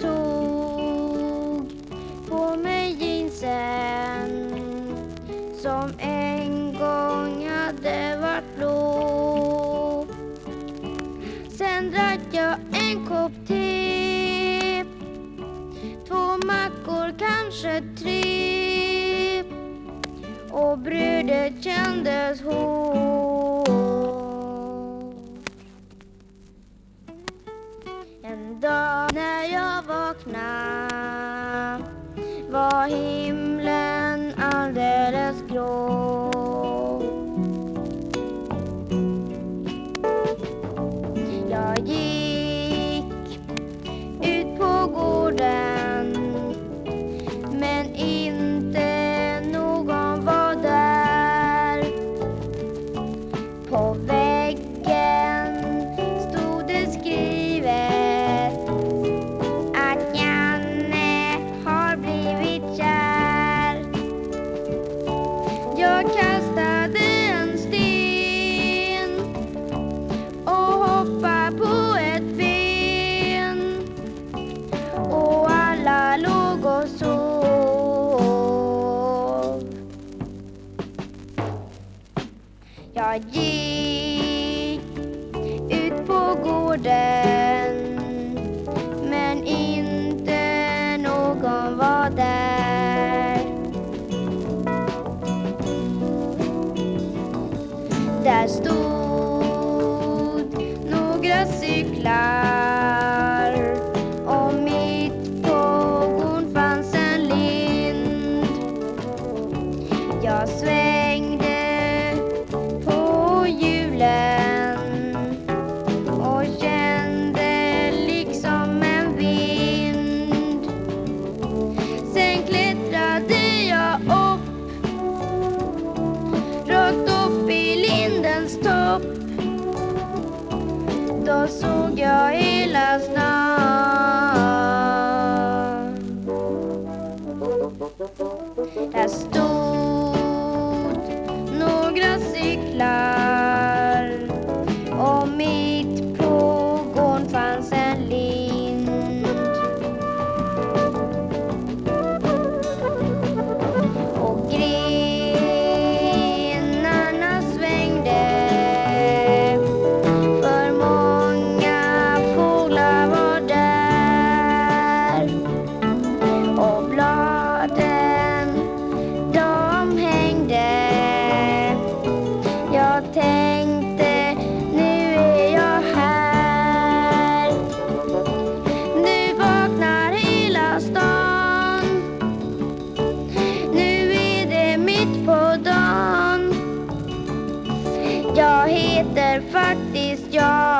Tog på mig jeansen som en gång hade varit blå. Sen drack jag en kopp te, två mackor, kanske tre och brödet kändes hårt. En dag ge ut på gården men inte någon var där. Där stod några cyklar och mitt på gården fanns en lind. Jag 더 속여 Jag heter faktiskt jag.